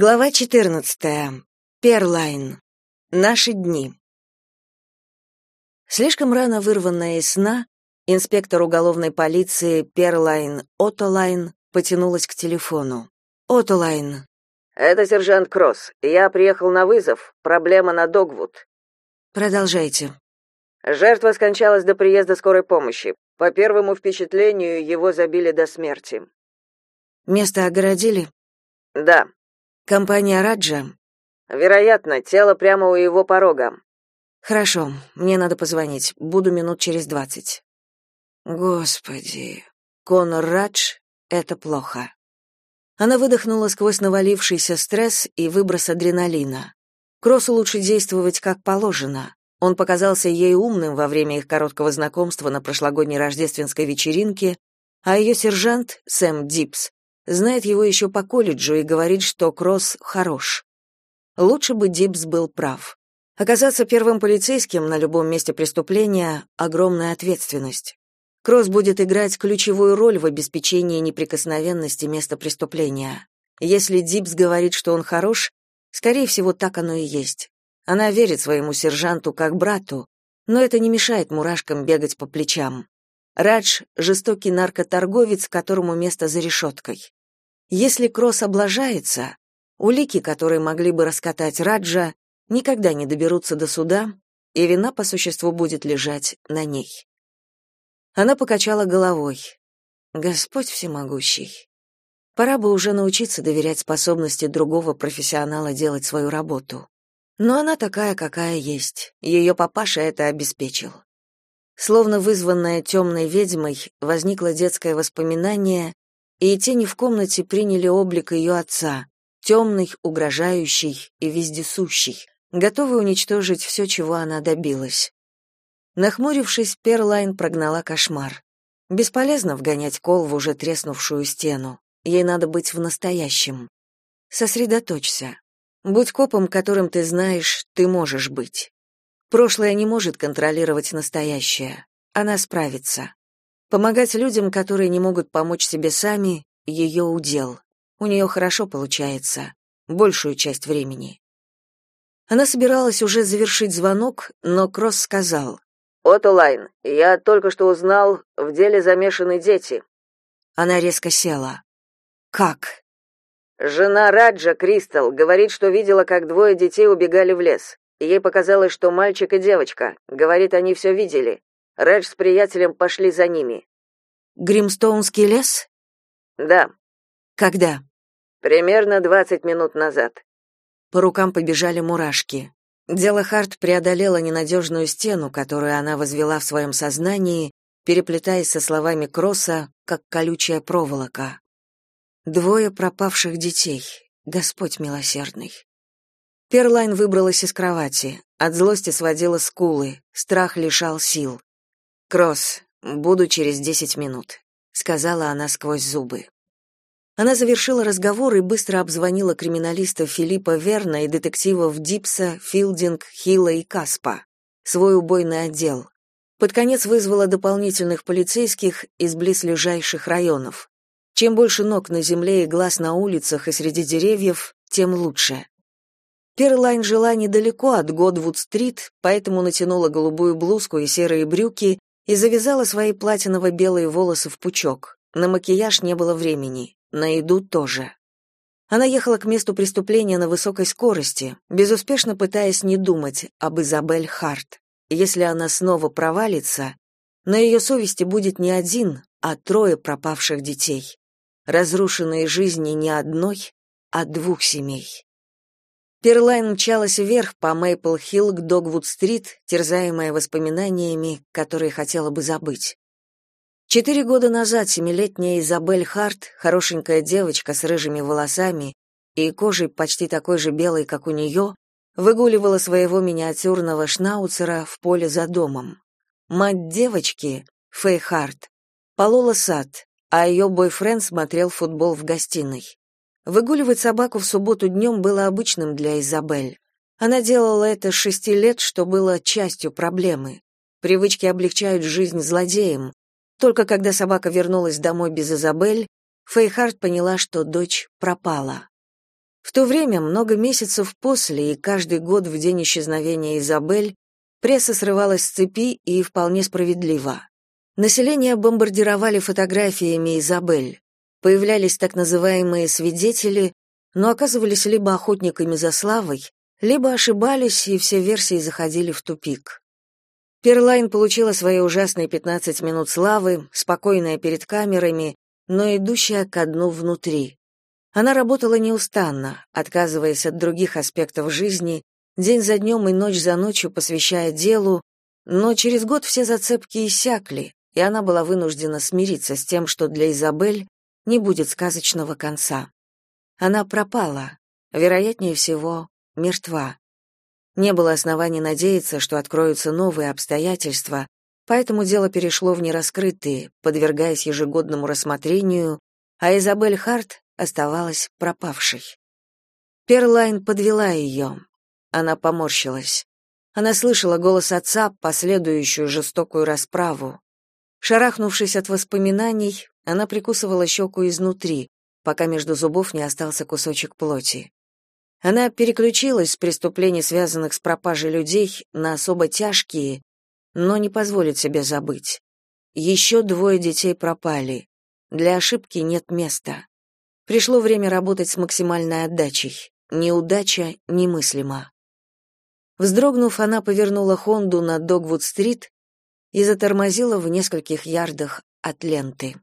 Глава 14. Перлайн. Наши дни. Слишком рано вырванная из сна, инспектор уголовной полиции Перлайн Отолайн потянулась к телефону. Отолайн. Это сержант Кросс. Я приехал на вызов. Проблема на Догвуд. Продолжайте. Жертва скончалась до приезда скорой помощи. По первому впечатлению, его забили до смерти. Место огородили? Да. Компания Раджа? Вероятно, тело прямо у его порога. Хорошо, мне надо позвонить. Буду минут через двадцать. Господи, Конор Радж — это плохо. Она выдохнула сквозь навалившийся стресс и выброс адреналина. Кроссу лучше действовать как положено. Он показался ей умным во время их короткого знакомства на прошлогодней рождественской вечеринке, а ее сержант, Сэм Дипс, знает его еще по колледжу и говорит, что Кросс хорош. Лучше бы Дипс был прав. Оказаться первым полицейским на любом месте преступления — огромная ответственность. Кросс будет играть ключевую роль в обеспечении неприкосновенности места преступления. Если Дипс говорит, что он хорош, скорее всего, так оно и есть. Она верит своему сержанту как брату, но это не мешает мурашкам бегать по плечам. Радж — жестокий наркоторговец, которому место за решеткой. Если Кросс облажается, улики, которые могли бы раскатать Раджа, никогда не доберутся до суда, и вина по существу будет лежать на ней. Она покачала головой. Господь всемогущий. Пора бы уже научиться доверять способности другого профессионала делать свою работу. Но она такая, какая есть. Ее папаша это обеспечил. Словно вызванная темной ведьмой, возникло детское воспоминание, и тени в комнате приняли облик ее отца, темный, угрожающий и вездесущий, готовый уничтожить все, чего она добилась. Нахмурившись, Перлайн прогнала кошмар. Бесполезно вгонять кол в уже треснувшую стену. Ей надо быть в настоящем. Сосредоточься. Будь копом, которым ты знаешь, ты можешь быть. Прошлое не может контролировать настоящее. Она справится. Помогать людям, которые не могут помочь себе сами, ее удел. У нее хорошо получается, большую часть времени. Она собиралась уже завершить звонок, но Кросс сказал: "Отто Лайн, я только что узнал, в деле замешаны дети". Она резко села. "Как?" Жена Раджа, Кристал, говорит, что видела, как двое детей убегали в лес. Ей показалось, что мальчик и девочка. Говорит, они все видели. Редж с приятелем пошли за ними. Гримстоунский лес? Да. Когда? Примерно двадцать минут назад. По рукам побежали мурашки. Дело Харт преодолела ненадежную стену, которую она возвела в своем сознании, переплетаясь со словами Кросса, как колючая проволока. Двое пропавших детей. Господь милосердный. Перлайн выбралась из кровати. От злости сводила скулы, страх лишал сил. Кросс, буду через десять минут, сказала она сквозь зубы. Она завершила разговор и быстро обзвонила криминалистов Филиппа Верна и детективов Дипса, Филдинг, Хилла и Каспа, свой убойный отдел. Под конец вызвала дополнительных полицейских из близлежащих районов. Чем больше ног на земле и глаз на улицах и среди деревьев, тем лучше. Перлайн жила недалеко от Годвуд-стрит, поэтому натянула голубую блузку и серые брюки и завязала свои платиново-белые волосы в пучок. На макияж не было времени, на еду тоже. Она ехала к месту преступления на высокой скорости, безуспешно пытаясь не думать об Изабель Харт. Если она снова провалится, на ее совести будет не один, а трое пропавших детей. Разрушенные жизни не одной, а двух семей. Перлайн мчалась вверх по Мейпл-Хилл к Догвуд-стрит, терзаемая воспоминаниями, которые хотела бы забыть. Четыре года назад семилетняя Изабель Харт, хорошенькая девочка с рыжими волосами и кожей почти такой же белой, как у нее, выгуливала своего миниатюрного шнауцера в поле за домом. Мать девочки, Фэй Харт, полола сад, а ее бойфренд смотрел футбол в гостиной. Выгуливать собаку в субботу днем было обычным для Изабель. Она делала это с шести лет, что было частью проблемы. Привычки облегчают жизнь злодеям. Только когда собака вернулась домой без Изабель, Фейхард поняла, что дочь пропала. В то время, много месяцев после и каждый год в день исчезновения Изабель, пресса срывалась с цепи и вполне справедливо. Население бомбардировали фотографиями Изабель. Появлялись так называемые свидетели, но оказывались либо охотниками за славой, либо ошибались, и все версии заходили в тупик. Перлайн получила свои ужасные 15 минут славы, спокойная перед камерами, но идущая ко дну внутри. Она работала неустанно, отказываясь от других аспектов жизни, день за днем и ночь за ночью посвящая делу, но через год все зацепки иссякли, и она была вынуждена смириться с тем, что для Изабель не будет сказочного конца. Она пропала, вероятнее всего, мертва. Не было оснований надеяться, что откроются новые обстоятельства, поэтому дело перешло в нераскрытые, подвергаясь ежегодному рассмотрению, а Изабель Харт оставалась пропавшей. Перлайн подвела ее. Она поморщилась. Она слышала голос отца, последующую жестокую расправу. Шарахнувшись от воспоминаний, она прикусывала щеку изнутри, пока между зубов не остался кусочек плоти. Она переключилась с преступлений, связанных с пропажей людей, на особо тяжкие, но не позволит себе забыть. Еще двое детей пропали. Для ошибки нет места. Пришло время работать с максимальной отдачей. Неудача немыслима. Вздрогнув, она повернула Хонду на Догвуд-стрит и затормозила в нескольких ярдах от ленты.